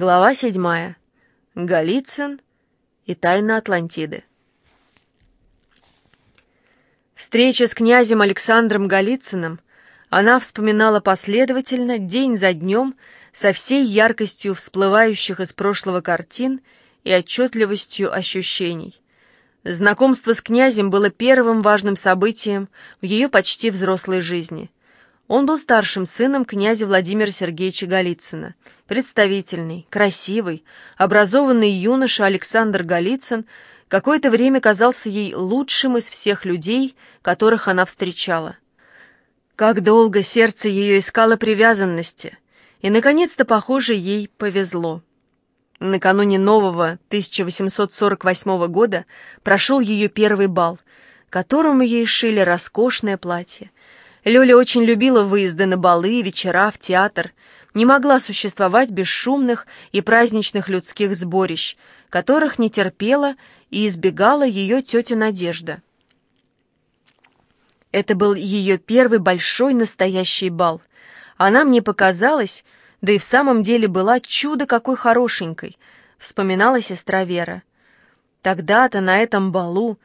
Глава седьмая. Голицын и тайна Атлантиды. Встреча с князем Александром Голицыным она вспоминала последовательно, день за днем, со всей яркостью всплывающих из прошлого картин и отчетливостью ощущений. Знакомство с князем было первым важным событием в ее почти взрослой жизни – он был старшим сыном князя Владимира Сергеевича Голицына. Представительный, красивый, образованный юноша Александр Голицын какое-то время казался ей лучшим из всех людей, которых она встречала. Как долго сердце ее искало привязанности, и, наконец-то, похоже, ей повезло. Накануне нового 1848 года прошел ее первый бал, которому ей шили роскошное платье, Лёля очень любила выезды на балы, вечера, в театр, не могла существовать без шумных и праздничных людских сборищ, которых не терпела и избегала ее тетя Надежда. Это был ее первый большой настоящий бал. Она мне показалась, да и в самом деле была чудо какой хорошенькой, вспоминала сестра Вера. Тогда-то на этом балу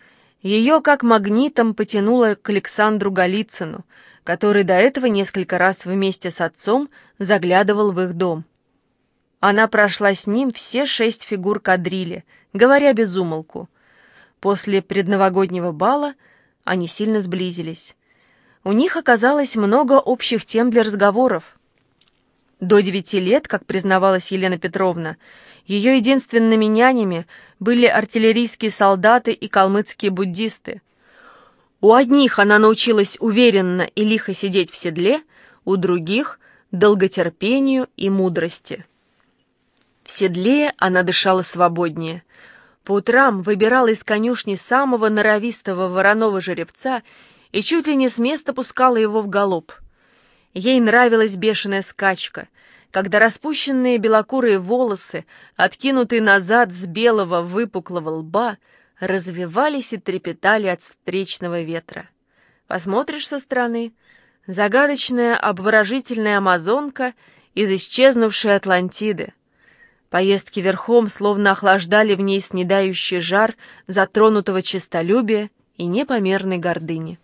ее как магнитом потянуло к Александру Голицыну, который до этого несколько раз вместе с отцом заглядывал в их дом. Она прошла с ним все шесть фигур кадрили, говоря без умолку. После предновогоднего бала они сильно сблизились. У них оказалось много общих тем для разговоров. До девяти лет, как признавалась Елена Петровна, ее единственными нянями были артиллерийские солдаты и калмыцкие буддисты. У одних она научилась уверенно и лихо сидеть в седле, у других — долготерпению и мудрости. В седле она дышала свободнее. По утрам выбирала из конюшни самого норовистого вороного жеребца и чуть ли не с места пускала его в галоп. Ей нравилась бешеная скачка — когда распущенные белокурые волосы, откинутые назад с белого выпуклого лба, развивались и трепетали от встречного ветра. Посмотришь со стороны — загадочная обворожительная амазонка из исчезнувшей Атлантиды. Поездки верхом словно охлаждали в ней снедающий жар затронутого честолюбия и непомерной гордыни.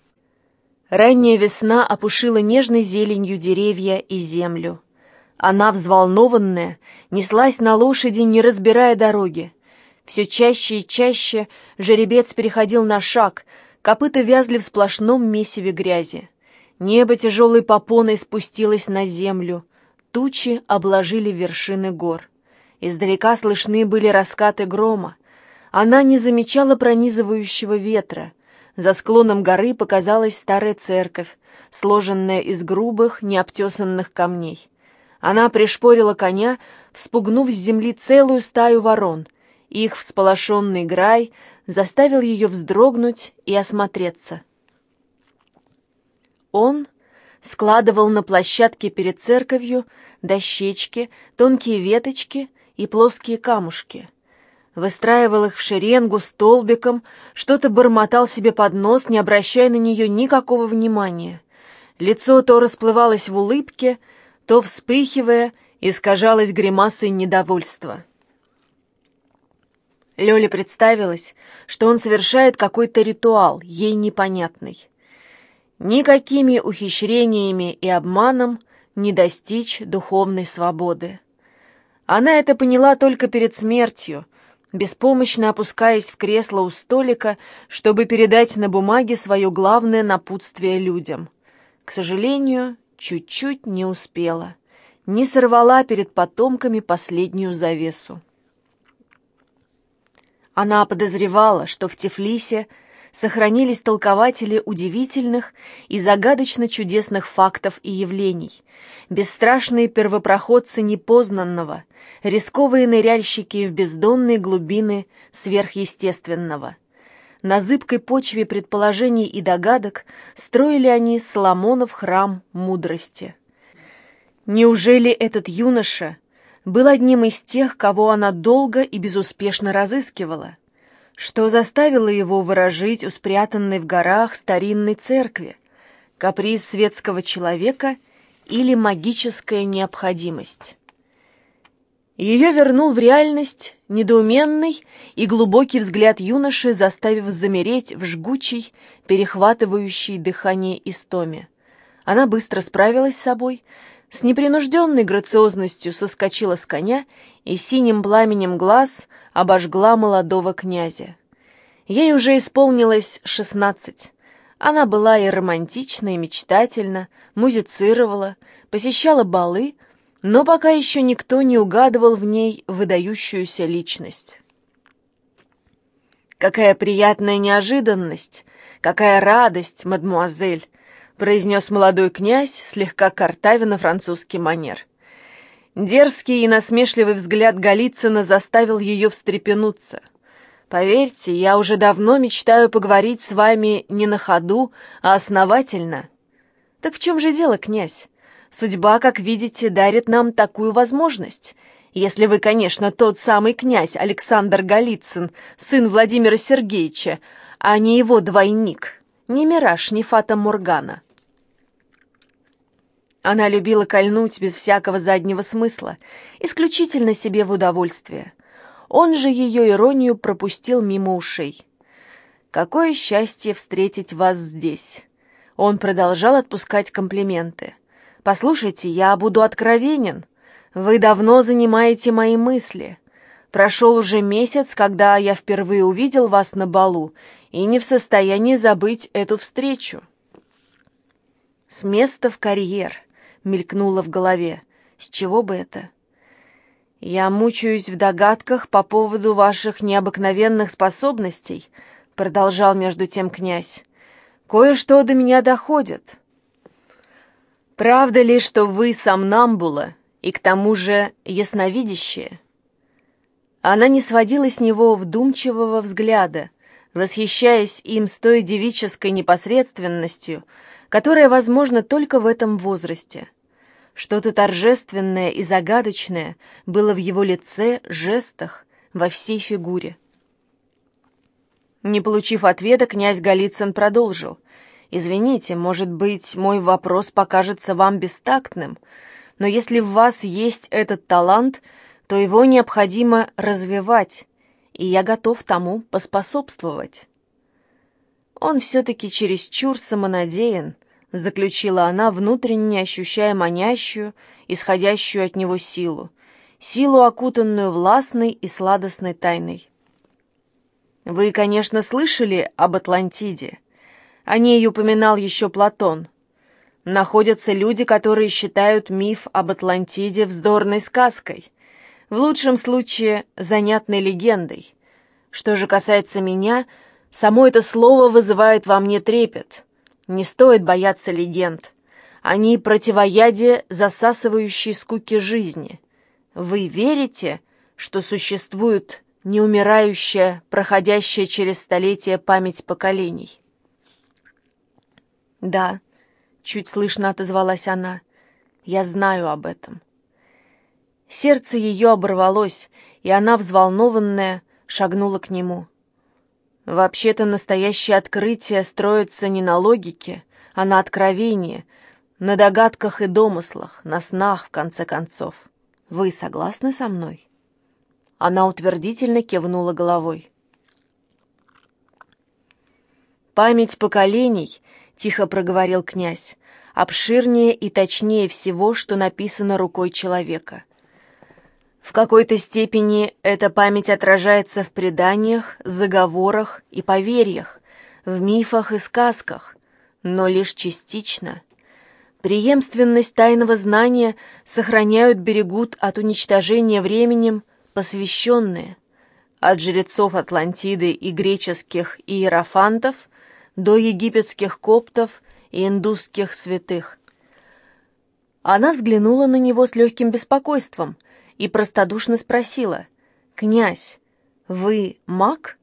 Ранняя весна опушила нежной зеленью деревья и землю. Она, взволнованная, неслась на лошади, не разбирая дороги. Все чаще и чаще жеребец переходил на шаг, копыта вязли в сплошном месиве грязи. Небо тяжелой попоной спустилось на землю, тучи обложили вершины гор. Издалека слышны были раскаты грома. Она не замечала пронизывающего ветра. За склоном горы показалась старая церковь, сложенная из грубых, необтесанных камней. Она пришпорила коня, вспугнув с земли целую стаю ворон. Их всполошенный грай заставил ее вздрогнуть и осмотреться. Он складывал на площадке перед церковью дощечки, тонкие веточки и плоские камушки. Выстраивал их в шеренгу столбиком, что-то бормотал себе под нос, не обращая на нее никакого внимания. Лицо то расплывалось в улыбке, то, вспыхивая, искажалась гримасой недовольства. Лёле представилось, что он совершает какой-то ритуал, ей непонятный. Никакими ухищрениями и обманом не достичь духовной свободы. Она это поняла только перед смертью, беспомощно опускаясь в кресло у столика, чтобы передать на бумаге свое главное напутствие людям. К сожалению, чуть-чуть не успела, не сорвала перед потомками последнюю завесу. Она подозревала, что в Тифлисе сохранились толкователи удивительных и загадочно чудесных фактов и явлений, бесстрашные первопроходцы непознанного, рисковые ныряльщики в бездонные глубины сверхъестественного — на зыбкой почве предположений и догадок строили они Соломонов храм мудрости. Неужели этот юноша был одним из тех, кого она долго и безуспешно разыскивала? Что заставило его выражить у спрятанной в горах старинной церкви? Каприз светского человека или магическая необходимость? Ее вернул в реальность недоуменный и глубокий взгляд юноши, заставив замереть в жгучей, перехватывающей дыхание истоме. Она быстро справилась с собой, с непринужденной грациозностью соскочила с коня и синим пламенем глаз обожгла молодого князя. Ей уже исполнилось шестнадцать. Она была и романтична, и мечтательна, музицировала, посещала балы, но пока еще никто не угадывал в ней выдающуюся личность. «Какая приятная неожиданность! Какая радость, мадмуазель!» произнес молодой князь, слегка картавя на французский манер. Дерзкий и насмешливый взгляд Голицына заставил ее встрепенуться. «Поверьте, я уже давно мечтаю поговорить с вами не на ходу, а основательно». «Так в чем же дело, князь? Судьба, как видите, дарит нам такую возможность. Если вы, конечно, тот самый князь Александр Голицын, сын Владимира Сергеевича, а не его двойник, не мираж, не фата Моргана». Она любила кольнуть без всякого заднего смысла, исключительно себе в удовольствие. Он же ее иронию пропустил мимо ушей. «Какое счастье встретить вас здесь!» Он продолжал отпускать комплименты. «Послушайте, я буду откровенен. Вы давно занимаете мои мысли. Прошел уже месяц, когда я впервые увидел вас на балу, и не в состоянии забыть эту встречу». С места в карьер — мелькнуло в голове. С чего бы это? «Я мучаюсь в догадках по поводу ваших необыкновенных способностей», продолжал между тем князь. «Кое-что до меня доходит. Правда ли, что вы сомнамбула и к тому же ясновидящая?» Она не сводила с него вдумчивого взгляда, восхищаясь им с той девической непосредственностью, которая возможна только в этом возрасте. Что-то торжественное и загадочное было в его лице, жестах, во всей фигуре. Не получив ответа, князь Голицын продолжил. «Извините, может быть, мой вопрос покажется вам бестактным, но если в вас есть этот талант, то его необходимо развивать, и я готов тому поспособствовать». Он все-таки чересчур самонадеян, заключила она, внутренне ощущая манящую, исходящую от него силу, силу, окутанную властной и сладостной тайной. Вы, конечно, слышали об Атлантиде. О ней упоминал еще Платон. Находятся люди, которые считают миф об Атлантиде вздорной сказкой, в лучшем случае занятной легендой. Что же касается меня — Само это слово вызывает во мне трепет. Не стоит бояться легенд. Они противоядие, засасывающие скуки жизни. Вы верите, что существует неумирающая, проходящая через столетия память поколений? Да, чуть слышно отозвалась она. Я знаю об этом. Сердце ее оборвалось, и она, взволнованная, шагнула к нему. Вообще-то настоящее открытие строится не на логике, а на откровении, на догадках и домыслах, на снах, в конце концов. Вы согласны со мной?» Она утвердительно кивнула головой. «Память поколений», — тихо проговорил князь, — «обширнее и точнее всего, что написано рукой человека. В какой-то степени эта память отражается в преданиях, заговорах и поверьях, в мифах и сказках, но лишь частично. Преемственность тайного знания сохраняют, берегут от уничтожения временем посвященные, от жрецов Атлантиды и греческих иерофантов до египетских коптов и индусских святых. Она взглянула на него с легким беспокойством – и простодушно спросила, «Князь, вы маг?»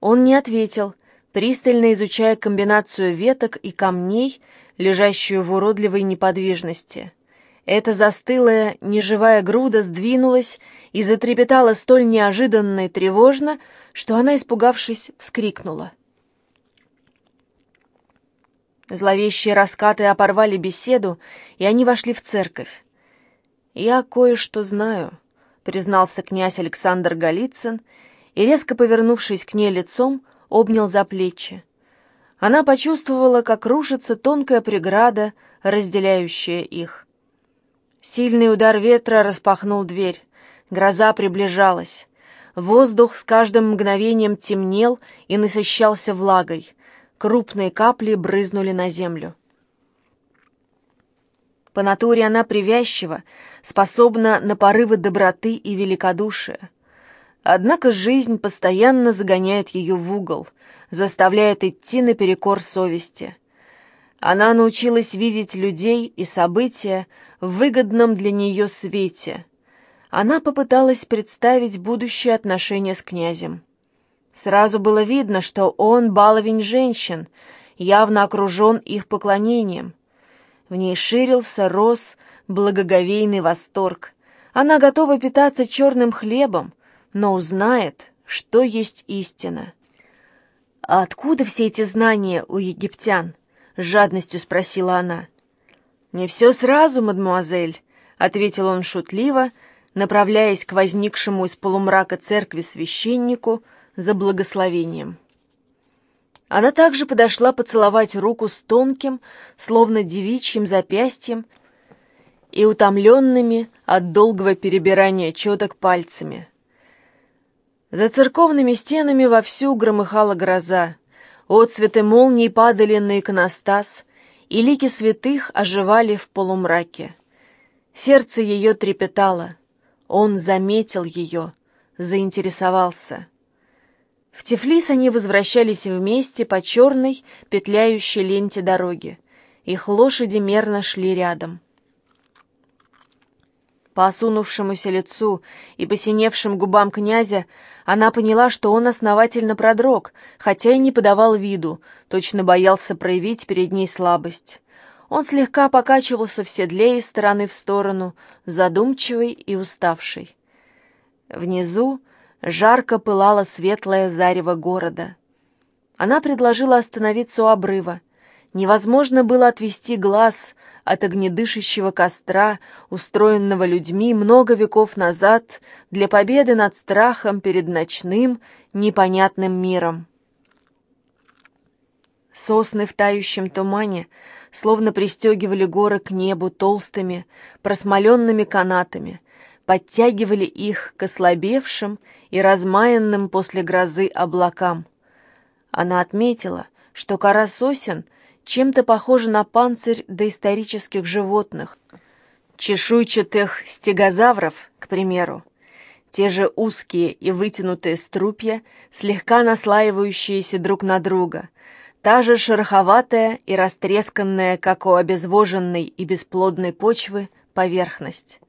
Он не ответил, пристально изучая комбинацию веток и камней, лежащую в уродливой неподвижности. Эта застылая, неживая груда сдвинулась и затрепетала столь неожиданно и тревожно, что она, испугавшись, вскрикнула. Зловещие раскаты оборвали беседу, и они вошли в церковь. «Я кое-что знаю», признался князь Александр Голицын и, резко повернувшись к ней лицом, обнял за плечи. Она почувствовала, как рушится тонкая преграда, разделяющая их. Сильный удар ветра распахнул дверь. Гроза приближалась. Воздух с каждым мгновением темнел и насыщался влагой. Крупные капли брызнули на землю. По натуре она привязчива, способна на порывы доброты и великодушия. Однако жизнь постоянно загоняет ее в угол, заставляет идти наперекор совести. Она научилась видеть людей и события в выгодном для нее свете. Она попыталась представить будущее отношения с князем. Сразу было видно, что он баловень женщин, явно окружен их поклонением. В ней ширился, рос благоговейный восторг. Она готова питаться черным хлебом, но узнает, что есть истина. «А откуда все эти знания у египтян?» — жадностью спросила она. «Не все сразу, мадмуазель», — ответил он шутливо, направляясь к возникшему из полумрака церкви священнику за благословением. Она также подошла поцеловать руку с тонким, словно девичьим запястьем и утомленными от долгого перебирания четок пальцами. За церковными стенами вовсю громыхала гроза, отцветы молний падали на иконостас, и лики святых оживали в полумраке. Сердце ее трепетало, он заметил ее, заинтересовался — в Тифлис они возвращались вместе по черной, петляющей ленте дороги. Их лошади мерно шли рядом. По осунувшемуся лицу и посиневшим губам князя она поняла, что он основательно продрог, хотя и не подавал виду, точно боялся проявить перед ней слабость. Он слегка покачивался в седле из стороны в сторону, задумчивый и уставший. Внизу, Жарко пылало светлое зарево города. Она предложила остановиться у обрыва. Невозможно было отвести глаз от огнедышащего костра, устроенного людьми много веков назад для победы над страхом перед ночным, непонятным миром. Сосны в тающем тумане словно пристегивали горы к небу толстыми, просмоленными канатами, подтягивали их к ослабевшим и размаянным после грозы облакам. Она отметила, что кора сосен чем-то похожа на панцирь доисторических животных, чешуйчатых стегозавров, к примеру. Те же узкие и вытянутые струпья, слегка наслаивающиеся друг на друга, та же шероховатая и растресканная, как у обезвоженной и бесплодной почвы, поверхность.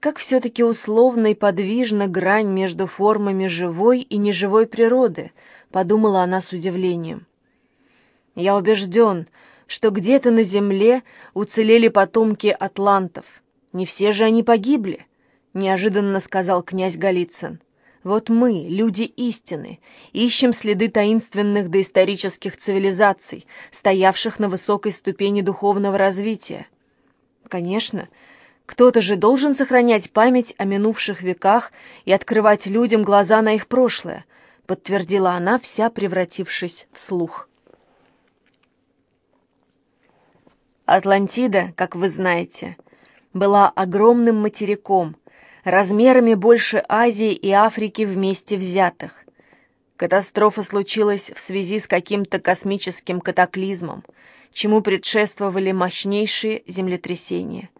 Как все-таки условно и подвижна грань между формами живой и неживой природы, подумала она с удивлением. Я убежден, что где-то на земле уцелели потомки атлантов. Не все же они погибли, неожиданно сказал князь Голицын. Вот мы, люди истины, ищем следы таинственных доисторических цивилизаций, стоявших на высокой ступени духовного развития. Конечно, кто-то же должен сохранять память о минувших веках и открывать людям глаза на их прошлое, подтвердила она, вся превратившись в слух. Атлантида, как вы знаете, была огромным материком, размерами больше Азии и Африки вместе взятых. Катастрофа случилась в связи с каким-то космическим катаклизмом, чему предшествовали мощнейшие землетрясения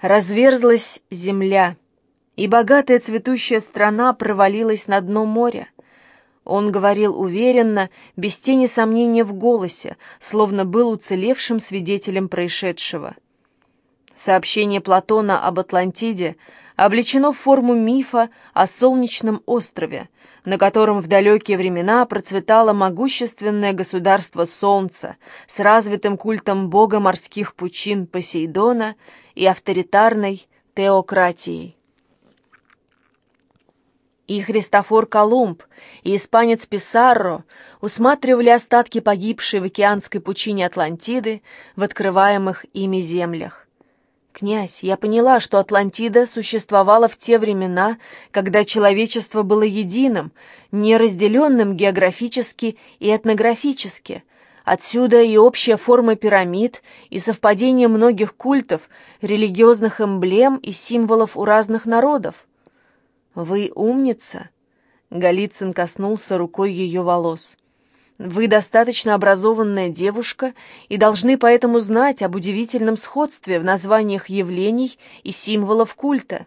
разверзлась земля, и богатая цветущая страна провалилась на дно моря. Он говорил уверенно, без тени сомнения в голосе, словно был уцелевшим свидетелем происшедшего. Сообщение Платона об Атлантиде облечено в форму мифа о солнечном острове, на котором в далекие времена процветало могущественное государство Солнца с развитым культом бога морских пучин Посейдона и авторитарной теократией. И Христофор Колумб, и испанец Писарро усматривали остатки погибшей в океанской пучине Атлантиды в открываемых ими землях. «Князь, я поняла, что Атлантида существовала в те времена, когда человечество было единым, неразделенным географически и этнографически. Отсюда и общая форма пирамид, и совпадение многих культов, религиозных эмблем и символов у разных народов». «Вы умница!» Голицын коснулся рукой ее волос. Вы достаточно образованная девушка и должны поэтому знать об удивительном сходстве в названиях явлений и символов культа.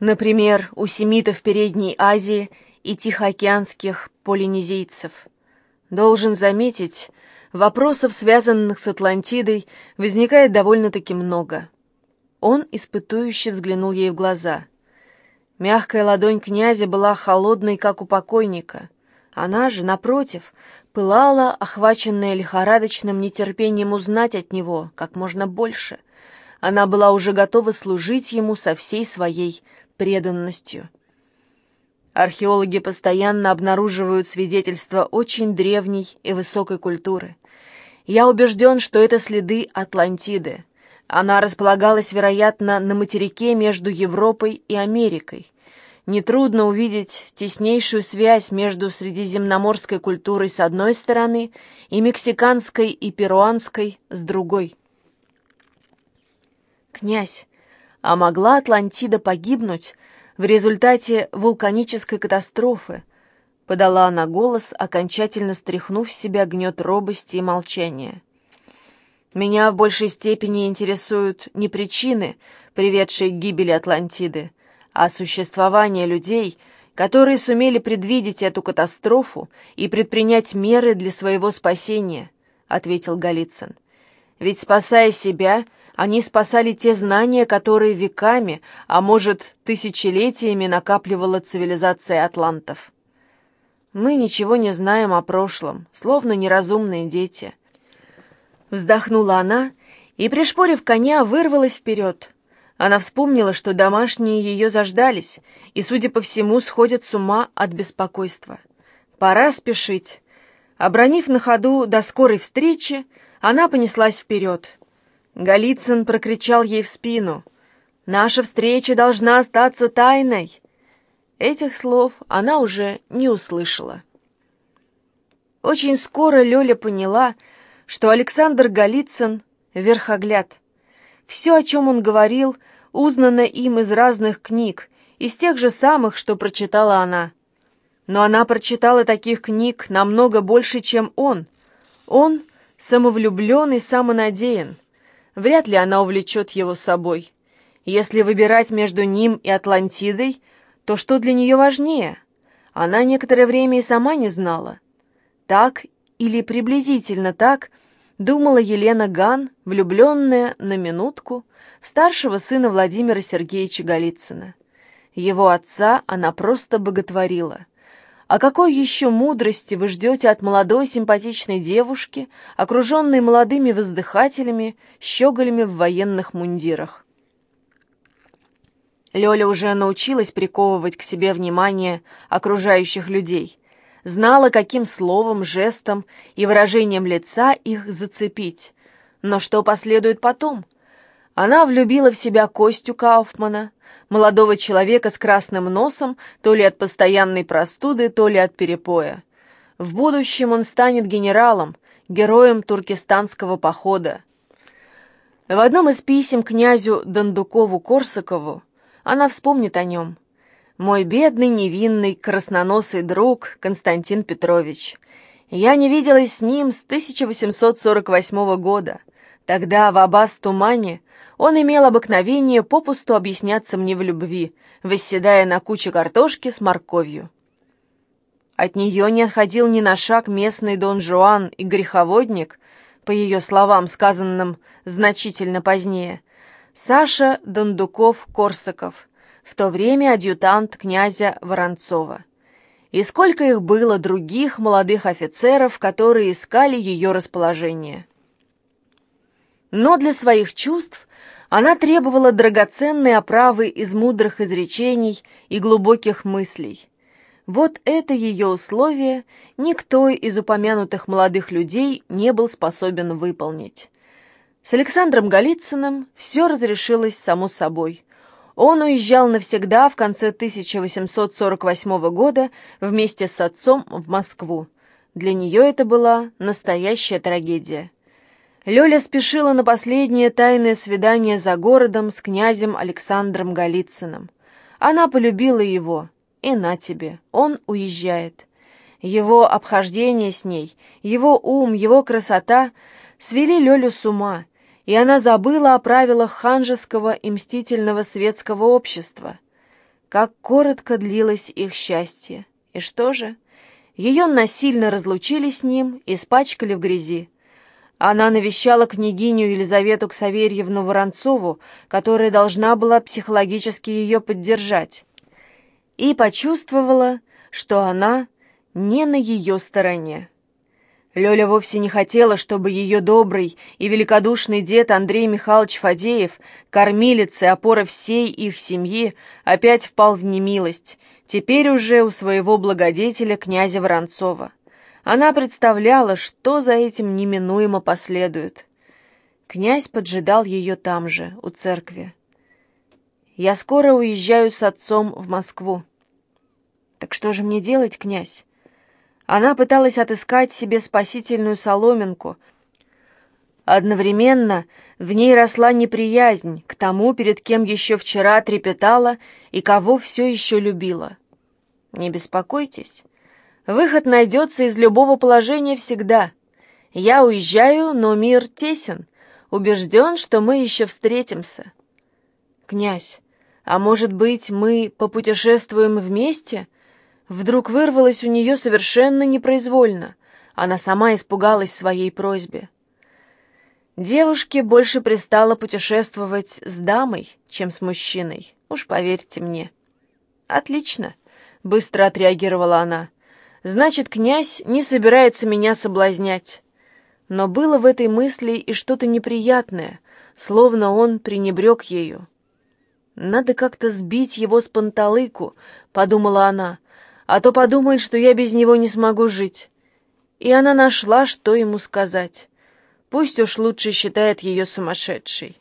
Например, у семитов Передней Азии и тихоокеанских полинезийцев. Должен заметить, вопросов, связанных с Атлантидой, возникает довольно-таки много. Он испытующе взглянул ей в глаза. Мягкая ладонь князя была холодной, как у покойника — она же, напротив, пылала, охваченная лихорадочным нетерпением узнать от него как можно больше. Она была уже готова служить ему со всей своей преданностью. Археологи постоянно обнаруживают свидетельства очень древней и высокой культуры. Я убежден, что это следы Атлантиды. Она располагалась, вероятно, на материке между Европой и Америкой нетрудно увидеть теснейшую связь между средиземноморской культурой с одной стороны и мексиканской и перуанской с другой. Князь, а могла Атлантида погибнуть в результате вулканической катастрофы? Подала она голос, окончательно стряхнув с себя гнет робости и молчания. Меня в большей степени интересуют не причины, приведшие к гибели Атлантиды, а существование людей, которые сумели предвидеть эту катастрофу и предпринять меры для своего спасения, ответил Голицын. Ведь, спасая себя, они спасали те знания, которые веками, а может, тысячелетиями накапливала цивилизация атлантов. Мы ничего не знаем о прошлом, словно неразумные дети. Вздохнула она и, пришпорив коня, вырвалась вперед, она вспомнила, что домашние ее заждались и, судя по всему, сходят с ума от беспокойства. Пора спешить. Обронив на ходу до скорой встречи, она понеслась вперед. Голицын прокричал ей в спину. «Наша встреча должна остаться тайной!» Этих слов она уже не услышала. Очень скоро Лёля поняла, что Александр Голицын — верхогляд — все, о чем он говорил, узнано им из разных книг, из тех же самых, что прочитала она. Но она прочитала таких книг намного больше, чем он. Он самовлюблен и самонадеян. Вряд ли она увлечет его собой. Если выбирать между ним и Атлантидой, то что для нее важнее? Она некоторое время и сама не знала. Так или приблизительно так – думала Елена Ган, влюбленная на минутку в старшего сына Владимира Сергеевича Голицына. Его отца она просто боготворила. А какой еще мудрости вы ждете от молодой симпатичной девушки, окруженной молодыми воздыхателями, щеголями в военных мундирах? Лёля уже научилась приковывать к себе внимание окружающих людей – знала, каким словом, жестом и выражением лица их зацепить. Но что последует потом? Она влюбила в себя Костю Кауфмана, молодого человека с красным носом, то ли от постоянной простуды, то ли от перепоя. В будущем он станет генералом, героем туркестанского похода. В одном из писем князю Дондукову-Корсакову она вспомнит о нем – мой бедный, невинный, красноносый друг Константин Петрович. Я не виделась с ним с 1848 года. Тогда в Аббас-Тумане он имел обыкновение попусту объясняться мне в любви, восседая на куче картошки с морковью. От нее не отходил ни на шаг местный Дон Жуан и греховодник, по ее словам, сказанным значительно позднее, Саша Дондуков-Корсаков — в то время адъютант князя Воронцова. И сколько их было других молодых офицеров, которые искали ее расположение. Но для своих чувств она требовала драгоценной оправы из мудрых изречений и глубоких мыслей. Вот это ее условие никто из упомянутых молодых людей не был способен выполнить. С Александром Голицыным все разрешилось само собой. Он уезжал навсегда в конце 1848 года вместе с отцом в Москву. Для нее это была настоящая трагедия. Лёля спешила на последнее тайное свидание за городом с князем Александром Голицыным. Она полюбила его, и на тебе, он уезжает. Его обхождение с ней, его ум, его красота свели Лёлю с ума — и она забыла о правилах ханжеского и мстительного светского общества. Как коротко длилось их счастье. И что же? Ее насильно разлучили с ним, испачкали в грязи. Она навещала княгиню Елизавету Ксаверьевну Воронцову, которая должна была психологически ее поддержать, и почувствовала, что она не на ее стороне. Лёля вовсе не хотела, чтобы ее добрый и великодушный дед Андрей Михайлович Фадеев, кормилец и опора всей их семьи, опять впал в немилость, теперь уже у своего благодетеля князя Воронцова. Она представляла, что за этим неминуемо последует. Князь поджидал ее там же, у церкви. «Я скоро уезжаю с отцом в Москву». «Так что же мне делать, князь?» Она пыталась отыскать себе спасительную соломинку. Одновременно в ней росла неприязнь к тому, перед кем еще вчера трепетала и кого все еще любила. Не беспокойтесь. Выход найдется из любого положения всегда. Я уезжаю, но мир тесен. Убежден, что мы еще встретимся. Князь, а может быть, мы попутешествуем вместе?» Вдруг вырвалось у нее совершенно непроизвольно. Она сама испугалась своей просьбе. Девушке больше пристало путешествовать с дамой, чем с мужчиной, уж поверьте мне. «Отлично», — быстро отреагировала она. «Значит, князь не собирается меня соблазнять». Но было в этой мысли и что-то неприятное, словно он пренебрег ею. «Надо как-то сбить его с панталыку», — подумала она, а то подумает, что я без него не смогу жить. И она нашла, что ему сказать. Пусть уж лучше считает ее сумасшедшей.